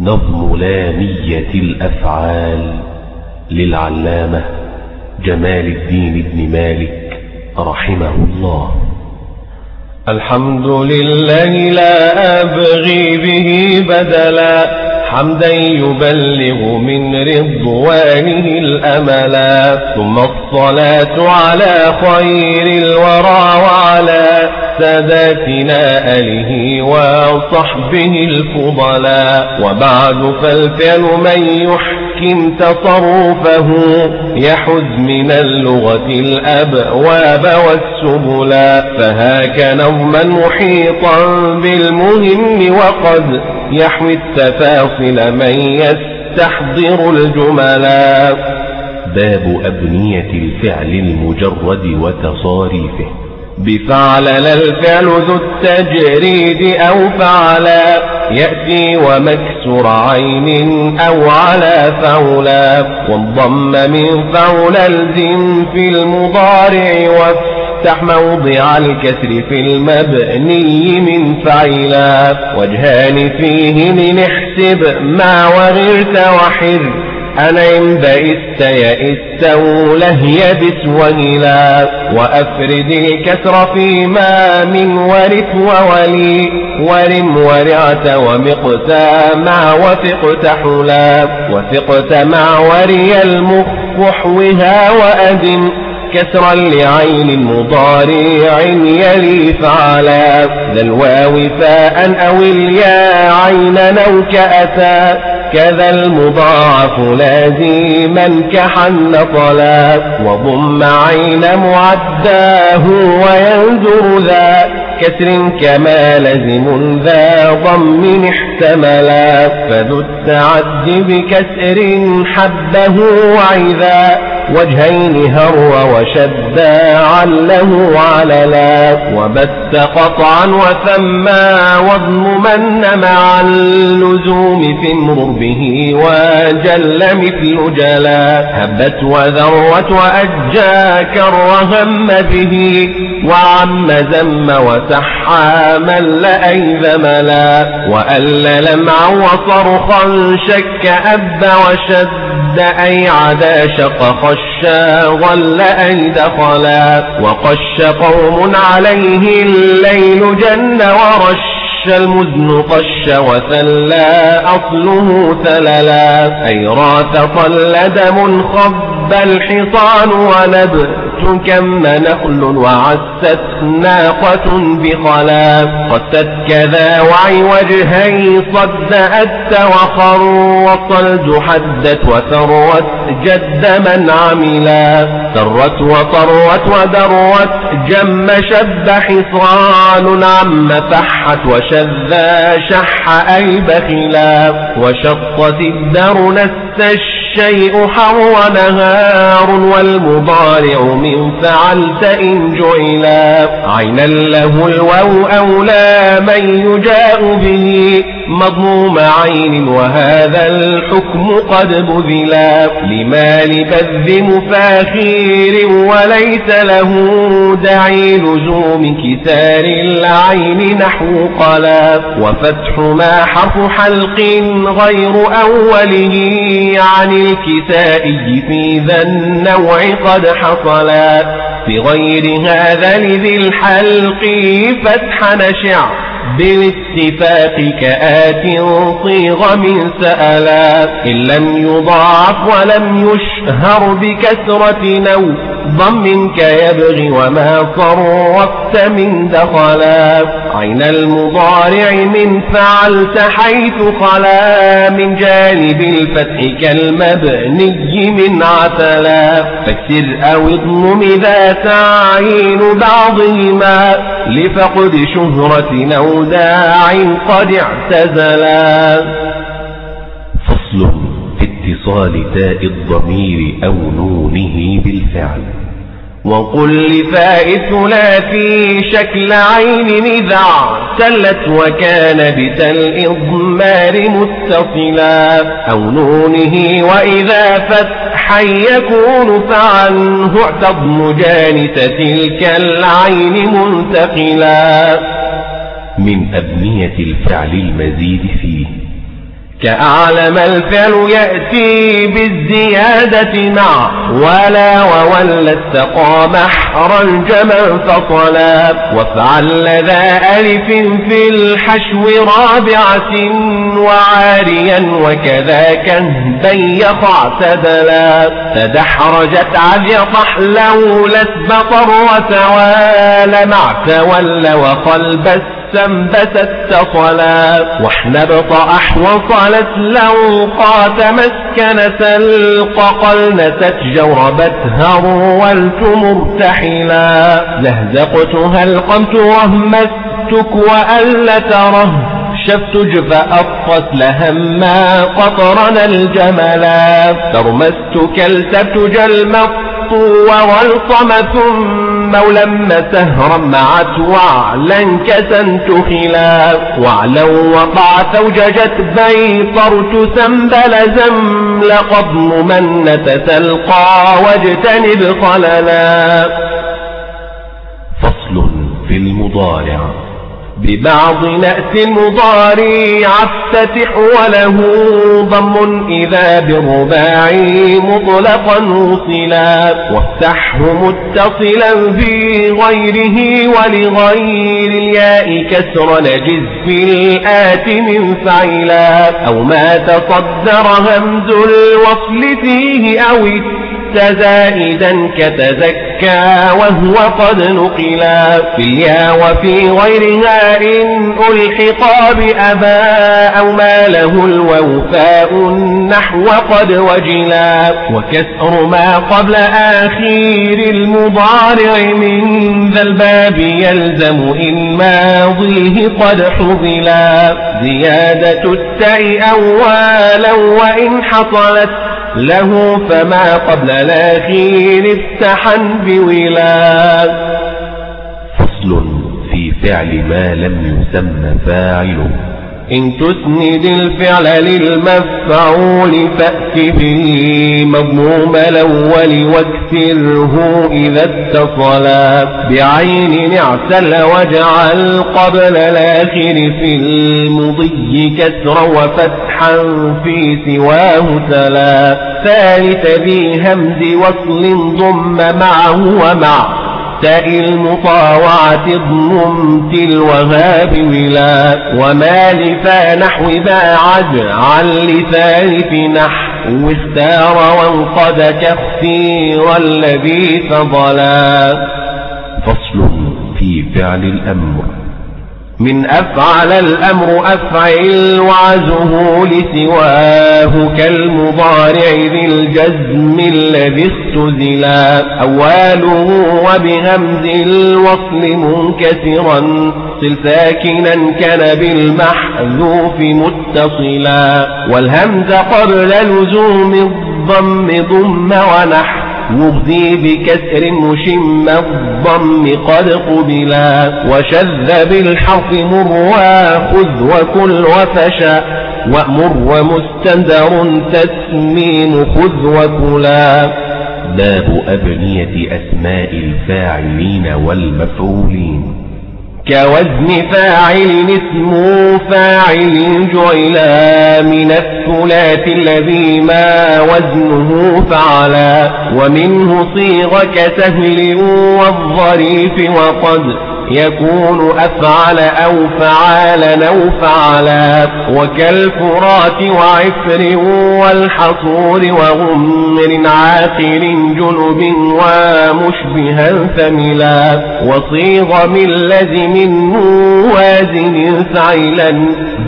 نظم لامية الأفعال للعلامة جمال الدين بن مالك رحمه الله. الحمد لله لا أبغي به بدلا حمدا يبلغ من رضوانه الأملا. ثم الصلاة على خير الورى وعلى ساداتنا آله وصحبه الفضلاء. وبعد فالفعل من يحكم تصرفه يحز من اللغة الأبواب والسبلا فهاك نظما محيطا بالمهم وقد يحوي التفاصل من يستحضر الجملا باب أبنية الفعل المجرد وتصاريفه. بفعل لا الفعل ذو التجريد أو فعلا. يأتي ومكسر عين أو على فولا والضم من فول الزم في المضارع وافتح موضع الكسر في المبني من فعلا. وجهان فيه من احسب ما وغرت وحر. أنعم بئست يئست ولهي بس وهلا وأفرد الكسر فيما من ورث وولي ورم ورعت ومقتا مع وثقت حلا وثقت مع وري المخ وحوها وأدم كسرا لعين مضارع يلي فعلا. ذا الواو فاء أو الياء عينا أو كأتا كذا المضاعف لازما كحن طلا وضم عين معداه وينذر ذا. كسر كما لزم ذا ضم احتملا. فذو التعد بكسر حبه وعذا وجهين هر وشدا عله عللا وبت قطعا وثما من مع اللزوم في به وجل مثل جلا هبت وذرت وأجى كرهم به وعم زم وسحى مل أي ذملا وأل لمعا وصرخا شك أب وشد أي عدا شق خشا ظل أي دخلا وقش قوم عليه الليل جن ورش المزن قش وثلى أصله ثللا أي راث طل دم خب الحصان ونبت كم نخل وعست ناقة بخلا قست كذا وعي وجهي صدأت وخر. والصلد حدت وثروت جد من عملا. سرت وطرت ودرت جم شب حصان. عم فحت وشذا شح أي بخلا وشطت الدر نست الشيء حر نهار والمضارع من فعلت إن جعلا. عينا له الواو أولى من يجاء به مضموم عين وهذا الحكم قد بذلا. لما لبذ مفاخير وليس له داعي لزوم كسار العين نحو قلا. وفتح ما حرف حلق غير أوله عن الكسائي في ذا النوع قد حصلا. في غير هذا لذي الحلق فتح نشع. بالاتفاق كآت صيغ من سألا. إن لم يضاعف ولم يشهر بكسرة نو ضم كيبغي وما صرفت من دخلا. عين المضارع من فعلت حيث خلا. من جانب الفتح كالمبني من عتلا فاكسر أو اضمم ذا تعيين بعضهما لفقد شهرة أو داع قد اعتزلا. فصل في اتصال تاء الضمير أو نونه بالفعل. وقل لفاء الثلاثي شكل عين إذا اعتلت وكان بتا الإضمار متصلا. أو نونه وإذا فتحا يكون فعنه اعتضم جانس تلك العين منتقلا. من أبنية الفعل المزيد فيه. كأعلم الفعل يأتي بالزيادة مع ولا وولى استقى محرا جما فصلا. وافعل ذا ألف في الحشو رابعة وعاريا وكذاك بيخ اعتدلا. تدحرجت عذيطح لولا اسبطر وتوالى مع تولى وقلب استنبتت تصلا واحنبط أحوصلت لوقات مسكنة الققل نست جوربت هرولت مرتحلا. زهزقتها القمت وهمستك وألا تره. شفت جفا أطفت لهما قطرنا الجملا ترمست كلتت جلمط والصم ثم ولما سهرا معت وعلا كسنت خلاف وعلو وقعت وججت بيطرت سنبل زمل قد ممنة تلقى واجتنب خللا. فصل في المضارع. ببعض نأس المضارع أفتتح وله ضم إذا بالرباعي مطلقا وصلا. وافتحه متصلا في غيره ولغير الياء كسر نجز في الآت من فعلا. أو ما تصدر همز الوصل فيه أو زائدا كتزكى وهو قد نقلا في اليا وفي غيرها إن ألحقا بأباء أو ما له الوفاء النحو قد وجلا. وكسر ما قبل آخير المضارع من ذا الباب يلزم إن ماضيه قد حضلا زيادة التاء أولا وإن حصلت له فما قبل الأخير افتحا بولاد فصل في فعل ما لم يسمى فاعله. إن تسند الفعل للمفعول فأت به مضموم الأول واكسره إذا اتصلا بعين اعتل واجعل قبل الآخر في المضي كسرا وفتحا في سواه تلا ثالث ذي همز وصل ضم معه ومع تاء المطاوعة اضمم الوهاب ولا وما لفا نحو ذا عن لثالث نحو اختار وانقد كثير الذي فضلا. فصل في فعل الأمر. من أفعل الأمر أفعل وعزه لسواه كالمضارع ذي الجزم الذي اختزلا. أواله وبهمز الوصل منكسرا صل ساكنا كان بالمحذوف متصلا. والهمز قبل لزوم الضم ضم ونحو يغذي بكسر مشم الضم قد قبلا وشذ بالحرف مر وخذ وكل وفشا وأمر ومستندر تسمين خذ وكلا باب أبنية أسماء الفاعلين والمفعولين كوزن فاعل اسم فاعل جعلا من الثلاث الذي ما وزنه فعلا. ومنه صيغ كسهل والظريف وقد يكون أفعل أو فعال أو فعلا. وكالفرات وعفر والحصور وغمر عاقل جنب ومشبها ثملا. وصيغ من لزم وازن فعلا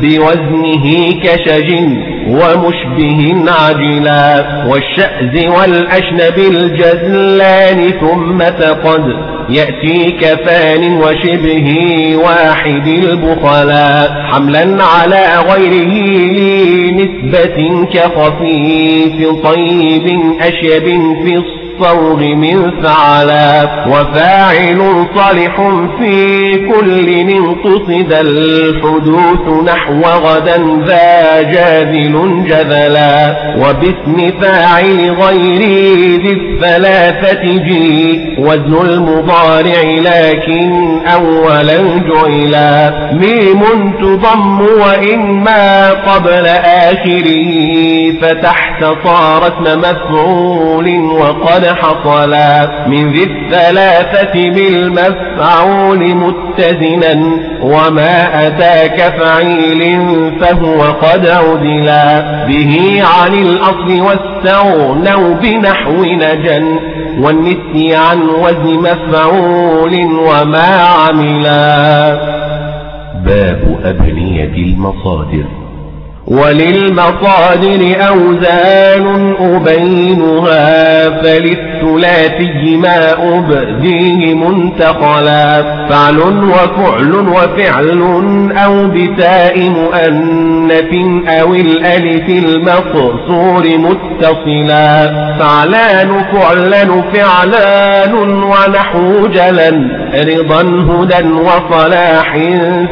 بوزنه كشج ومشبه عجلا والشأز والأشنب الجزلان ثم تقد يأتي كفان وشبه واحد البخلاء حملا على غيره لنسبة كخفيف طيب أشيب في الصوغ من فعلا وفاعل صالح في كل انقصد الحدوث نحو غدا ذا جاذل جذلا وباسم فاعل غير ذي الثلاثة جي وزن المضارع لكن أولا جعلا ميم تضم وإما قبل آخره فتحت صار اسم مفعول وقد حصلا من ذي الثلاثة بالمفعول متزنا وما أتاك فعيل فهو قد عدلا به عن الأصل واستغنوا بنحو نجا والنسي عن وزن مفعول وما عملا. باب أبنية المصادر. وللمصادر أوزان أبينها فللثلاثي ما أبديه منتقلا فعل وفعل وفعل أو بتاء مؤنث أو الألف المقصور متصلا فعلان فعلان فعلان ونحو جلا رضا هدى وصلاح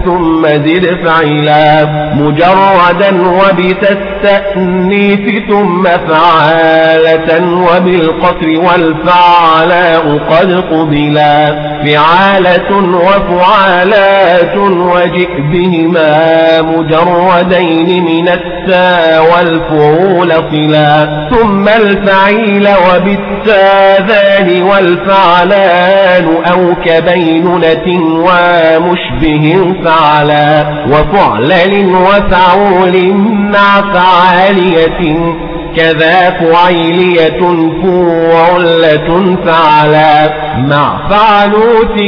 ثم زد فعلا مجردا وبتستأنيث ثم فعالة وبالقصر والفعلاء قد قبلا. فعالة وفعالات وجئ بهما مجردين من التا والفعول صلا ثم الفعيل وبالتاذان والفعلان أو كبيننة ومشبه فعلا. وفعلل وفعول مع فعالية كذا فعيلية فعلة فعلا مع فعلوت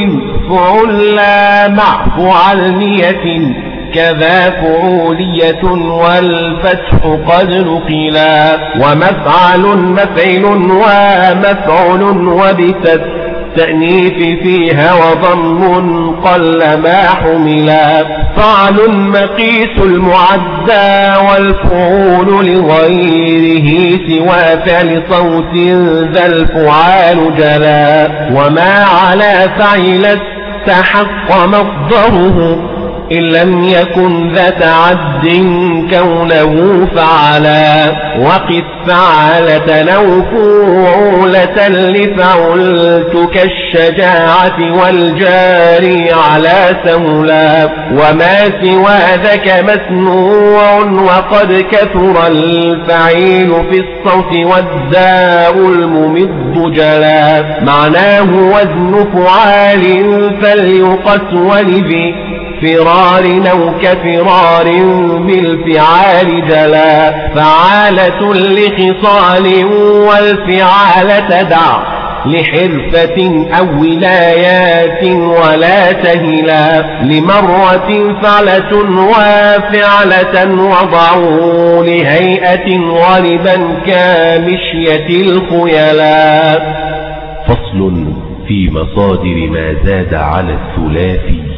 فعلا مع فعلنية كذا فعولية والفتح قد نقلا ومفعل مفعل ومفعل وبتت التأنيث فيها وضم قل ما حملا. فعل مقيس المعدى والفعول لغيره سوى فعل صوت ذا الفعال جلا. وما على فعل استحق مصدره. إن لم يكن ذا تعد كونه فعلا وقف فعلة أو فعولة لفعلت كالشجاعة والجاري على سولا وما سوى ذاك مسنوع وقد كثر الفعيل في الصوت والداء الممد جلا معناه وزن فعال فليقس ولذي فرار أو كفرار بالفعال جلا. فعالة لخصال والفعال تدع. لحرفة أو ولايات ولا تهلا. لمرة فعلة وفعلة وضعوا لهيئة غالبا كمشية الخيلاء فصل في مصادر ما زاد على الثلاثي.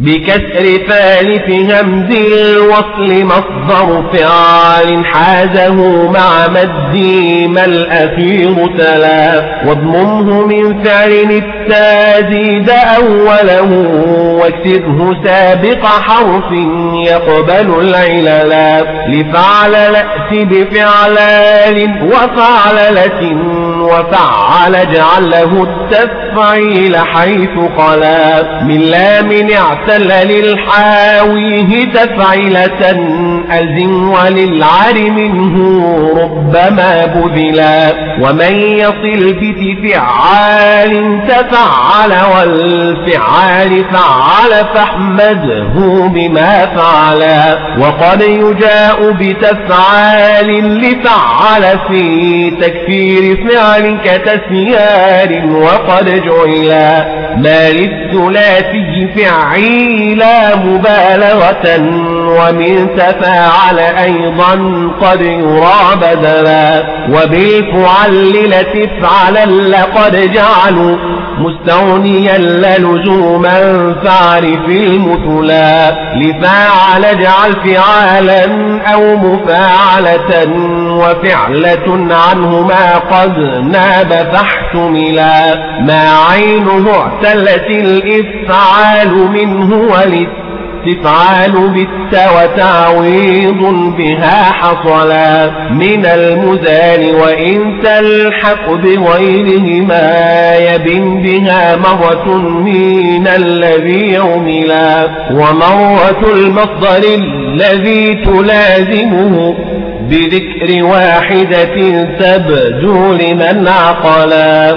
بكسر ثالث همز الوصل مصدر فعال حازه مع مد ما الأخير تلا واضممه من فعل التازيد أوله واكسره سابق حرف يقبل العللا لفعل لأت بفعلال وفعللة وفعل اجعل له التفعيل حيث خلا من لام اعتل للحاويه تفعيلة أزم وللعر منه ربما بذلا ومن يصل بفعال تفعل والفعال فعل فاحمده بما فعلا وقد يجاء بتفعال لفعل في تكفير فعل كتسيار وقد جعلا ما للثلاثي فعيلا مبالغة ومن تفاعل أيضا قد يرى بدلا وبالفعللة افعلا لقد جعلوا مستغنيا للزوما فاعرف المثلا لفاعل اجعل فعالا أو مفاعلة وفعلة عنه ما قد ناب فاحتملا. ما عينه اعتلت الإفعال منه وللتالي استفعال بالت وتعويض بها حصلا من المزال وإن تلحق بغيرهما يبن بها مرة من الذي يوملا ومرة المصدر الذي تلازمه بذكر واحدة تبدو لمن عقلا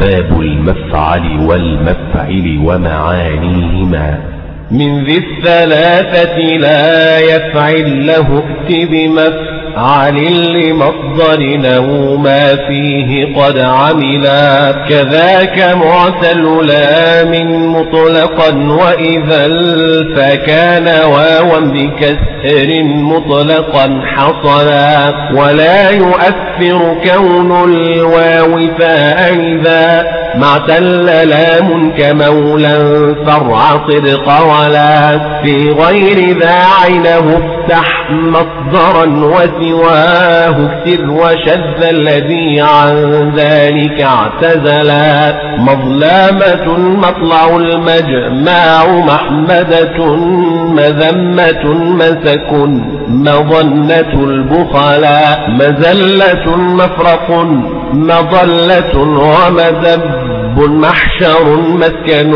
باب المفعل والمفعل ومعانيهما من ذي الثلاثة لا يفعل له ائت بمفعل لمصدر أو ما فيه قد عملا كذاك معتل لا من مطلقا وإذا فكان واوا بكسر مطلقا حصلا. ولا يؤثر كون الواو فأذا مع تل لام كمولا فرع صدق ولا في غير ذا عينه. افتح مصدرا وسواه اكسر وشذ الذي عن ذلك اعتزلا. مظلامة مطلع المجمع محمدة مذمة مسك مظنة البخلاء مزلة مفرق مضلة ومذب محشر مسكن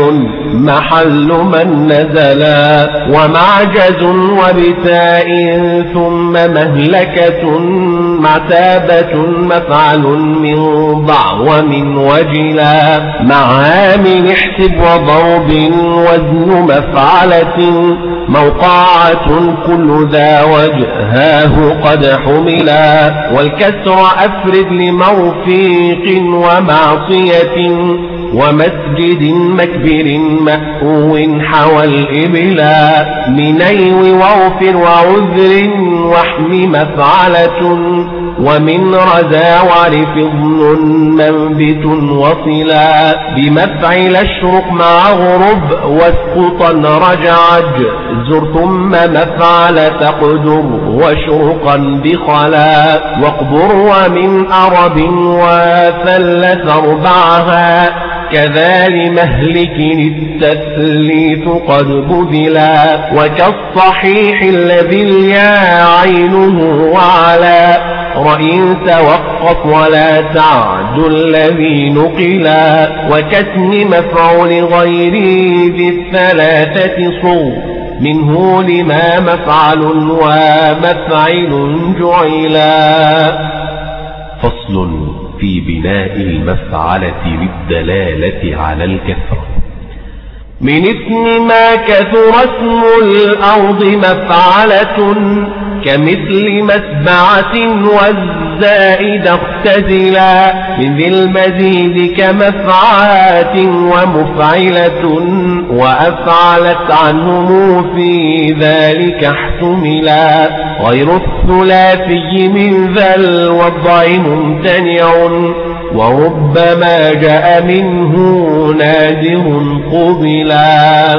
محل من نزلا ومعجز وبتاء ثم مهلكة معتابة مفعل من ضع ومن وجلا مع من احسب وضرب وزن مفعلة موقعة كل ذا وجهاه قد حملا والكسر أفرد لموفيق ومعصية ومسجد مكبر مأهو حوى الإبلا منيو واغفر وعذر واحم مفعلة ومن رزا وعرف ظن منبت وصلا بمفعل اشرق مع غرب واسقطا رجعج زر ثم مفعل تقدر وشرقا بخلا واقبر ومن أرب وثلث أربعها كذا لمهلك التثليث قد بذلا وكالصحيح الذي اليا عينه وعلى رأي توقف ولا تعد الذي نقلا وكتم مفعول غيري بالثلاثة صور منه لما مفعل ومفعل جعلا. فصل في بناء المفعلة للدلالة على الكثرة. من اسم ما كثر اسم الأرض مفعلة كمثل مسبعة والزائد اختزلا من ذي المزيد كمفعات ومفعلة وأفعلت عنهم في ذلك احتملا غير الثلاثي من ذا الوضع ممتنع وربما جاء منه نادر قبلا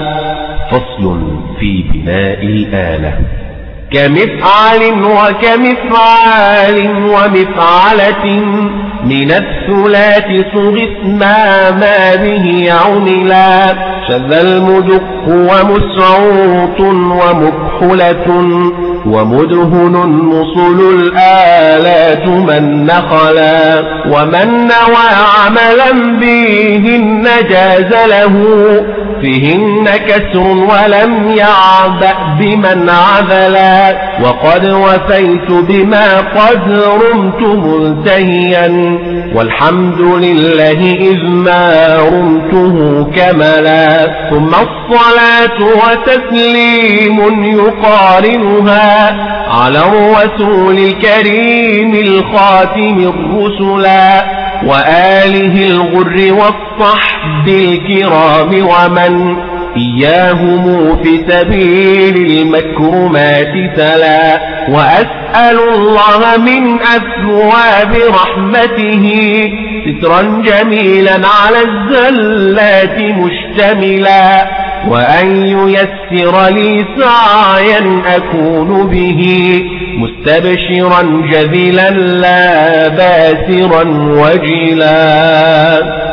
فصل في بناء الآلة كمفعل وكمفعال ومفعلة من الثلاث صغت ما به عملا. شذ المدق ومسعوط ومكحلة ومدهن مصل الآلات من نخلا. ومن نوى عملا بهن جاز له فيهن كسر ولم يعبأ بمن عذلا. وقد وفيت بما قد رمت ملتهيا. والحمد لله إذ ما رمته كملا. ثم الصلاة وتسليم يقارنها على الرسول الكريم الخاتم الرسلا. وآله الغر والصحب الكرام ومن إياهم في سبيل المكرمات تلا وأسأل الله من أثواب رحمته سترا جميلا على الزلات مشتملا وأن ييسر لي سعيا أكون به مستبشرا جذلا لا باسرا وجلا